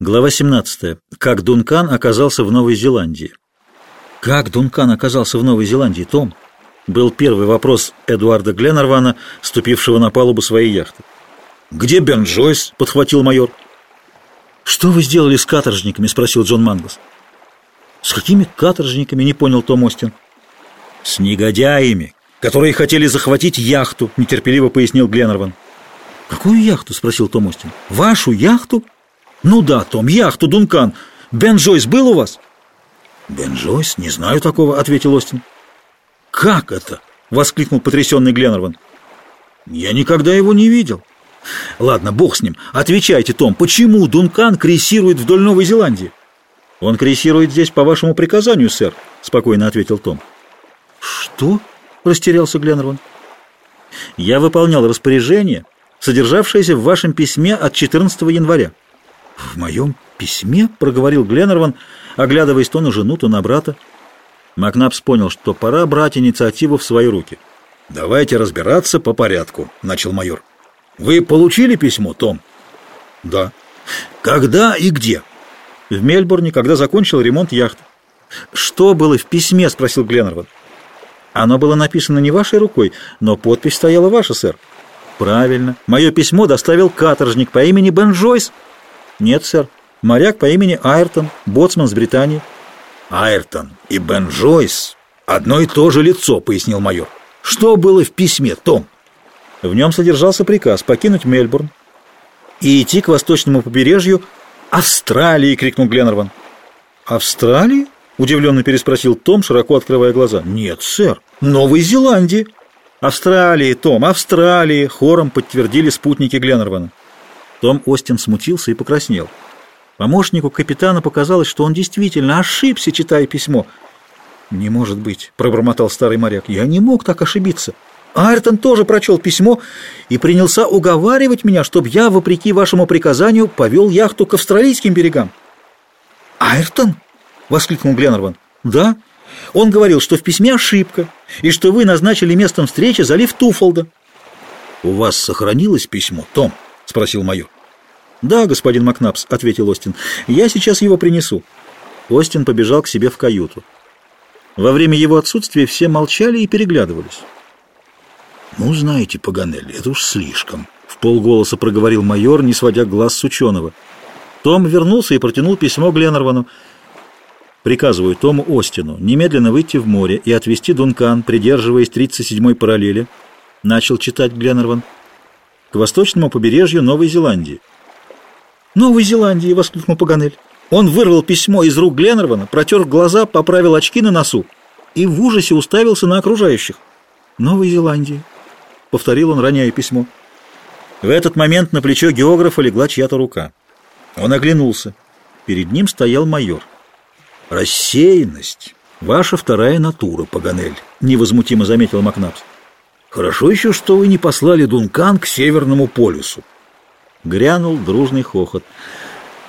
Глава 17. Как Дункан оказался в Новой Зеландии. Как Дункан оказался в Новой Зеландии, Том? Был первый вопрос Эдуарда Гленнервана, ступившего на палубу своей яхты. «Где Берн Джойс?» — подхватил майор. «Что вы сделали с каторжниками?» — спросил Джон Манглс. «С какими каторжниками?» — не понял Том Остин. «С негодяями, которые хотели захватить яхту», — нетерпеливо пояснил Гленнерван. «Какую яхту?» — спросил Том Остин. «Вашу яхту?» «Ну да, Том, яхту Дункан. Бен Джойс был у вас?» «Бен Джойс? Не знаю такого», — ответил Остин. «Как это?» — воскликнул потрясенный Гленнерван. «Я никогда его не видел». «Ладно, бог с ним. Отвечайте, Том, почему Дункан крейсирует вдоль Новой Зеландии?» «Он крейсирует здесь по вашему приказанию, сэр», — спокойно ответил Том. «Что?» — растерялся Гленнерван. «Я выполнял распоряжение, содержавшееся в вашем письме от 14 января. «В моем письме?» — проговорил Гленнерван, оглядываясь то на жену, то на брата. Макнапс понял, что пора брать инициативу в свои руки. «Давайте разбираться по порядку», — начал майор. «Вы получили письмо, Том?» «Да». «Когда и где?» «В Мельбурне, когда закончил ремонт яхты». «Что было в письме?» — спросил Гленнерван. «Оно было написано не вашей рукой, но подпись стояла ваша, сэр». «Правильно. Мое письмо доставил каторжник по имени Бен Джойс». «Нет, сэр. Моряк по имени Айртон, боцман с Британии». «Айртон и Бен Джойс — одно и то же лицо», — пояснил майор. «Что было в письме, Том?» В нем содержался приказ покинуть Мельбурн и идти к восточному побережью Австралии, — крикнул Гленнерван. «Австралии?» — удивленно переспросил Том, широко открывая глаза. «Нет, сэр, Новой Зеландии». «Австралии, Том, Австралии!» — хором подтвердили спутники Гленнервана. Том Остин смутился и покраснел. Помощнику капитана показалось, что он действительно ошибся, читая письмо. «Не может быть», — пробормотал старый моряк, — «я не мог так ошибиться. Айртон тоже прочел письмо и принялся уговаривать меня, чтобы я, вопреки вашему приказанию, повел яхту к австралийским берегам». «Айртон?» — воскликнул Гленнерван. «Да. Он говорил, что в письме ошибка, и что вы назначили местом встречи залив Туфолда». «У вас сохранилось письмо, Том?» — спросил майор. «Да, господин Макнапс», — ответил Остин. «Я сейчас его принесу». Остин побежал к себе в каюту. Во время его отсутствия все молчали и переглядывались. «Ну, знаете, Паганелли, это уж слишком», — в полголоса проговорил майор, не сводя глаз с ученого. Том вернулся и протянул письмо Гленнервану. «Приказываю Тому Остину немедленно выйти в море и отвезти Дункан, придерживаясь 37-й параллели», — начал читать Гленнерван, — «к восточному побережью Новой Зеландии». «Новой Зеландии!» — воскликнул Паганель. Он вырвал письмо из рук Гленнервана, протер глаза, поправил очки на носу и в ужасе уставился на окружающих. «Новой Зеландии!» — повторил он, роняя письмо. В этот момент на плечо географа легла чья-то рука. Он оглянулся. Перед ним стоял майор. «Рассеянность — ваша вторая натура, Паганель», — невозмутимо заметил Макнапс. «Хорошо еще, что вы не послали Дункан к Северному полюсу. Грянул дружный хохот.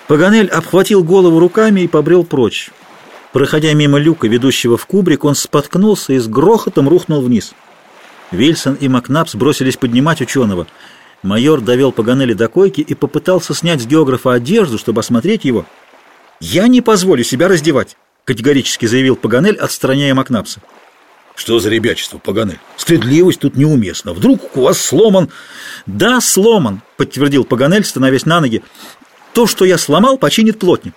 Паганель обхватил голову руками и побрел прочь. Проходя мимо люка, ведущего в кубрик, он споткнулся и с грохотом рухнул вниз. Вильсон и Макнапс бросились поднимать ученого. Майор довел Паганеля до койки и попытался снять с географа одежду, чтобы осмотреть его. «Я не позволю себя раздевать», — категорически заявил Паганель, отстраняя Макнапса. «Что за ребячество, Паганель? Стыдливость тут неуместна. Вдруг у вас сломан...» «Да, сломан», — подтвердил Паганель, становясь на ноги. «То, что я сломал, починит плотник».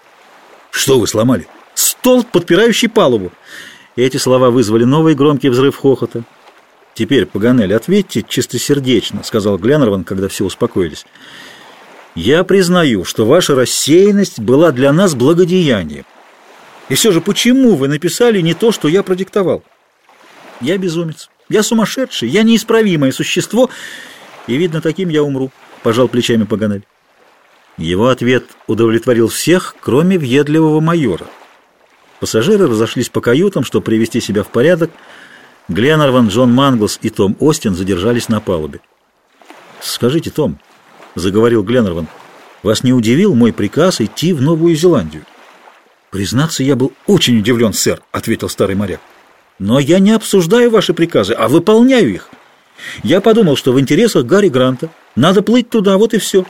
«Что вы сломали?» «Стол, подпирающий палубу». Эти слова вызвали новый громкий взрыв хохота. «Теперь, Паганель, ответьте чистосердечно», — сказал Гленнерван, когда все успокоились. «Я признаю, что ваша рассеянность была для нас благодеянием. И все же почему вы написали не то, что я продиктовал?» Я безумец. Я сумасшедший. Я неисправимое существо. И, видно, таким я умру, — пожал плечами Паганель. Его ответ удовлетворил всех, кроме въедливого майора. Пассажиры разошлись по каютам, чтобы привести себя в порядок. Гленнерван, Джон Манглс и Том Остин задержались на палубе. «Скажите, Том», — заговорил Гленнерван, — «вас не удивил мой приказ идти в Новую Зеландию?» «Признаться, я был очень удивлен, сэр», — ответил старый моряк. Но я не обсуждаю ваши приказы, а выполняю их. Я подумал, что в интересах Гарри Гранта надо плыть туда, вот и все.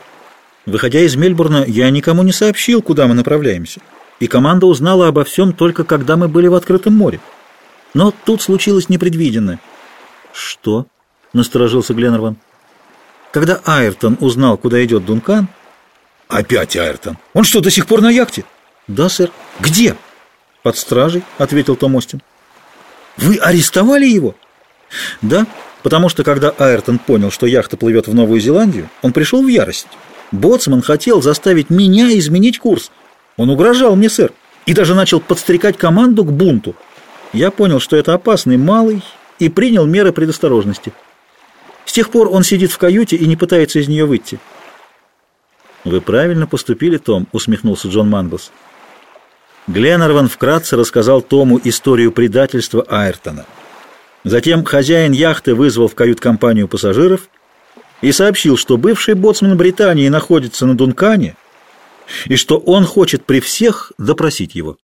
Выходя из Мельбурна, я никому не сообщил, куда мы направляемся, и команда узнала обо всем только когда мы были в открытом море. Но тут случилось непредвиденное. «Что?» — насторожился Гленнерван. Когда Айртон узнал, куда идет Дункан... «Опять Айртон! Он что, до сих пор на яхте?» «Да, сэр». «Где?» «Под стражей», — ответил Том Остин. «Вы арестовали его?» «Да, потому что когда Айртон понял, что яхта плывет в Новую Зеландию, он пришел в ярость. Боцман хотел заставить меня изменить курс. Он угрожал мне, сэр, и даже начал подстрекать команду к бунту. Я понял, что это опасный малый, и принял меры предосторожности. С тех пор он сидит в каюте и не пытается из нее выйти. «Вы правильно поступили, Том», — усмехнулся Джон Манглс. Гленнерван вкратце рассказал Тому историю предательства Айртона. Затем хозяин яхты вызвал в кают-компанию пассажиров и сообщил, что бывший боцман Британии находится на Дункане и что он хочет при всех допросить его.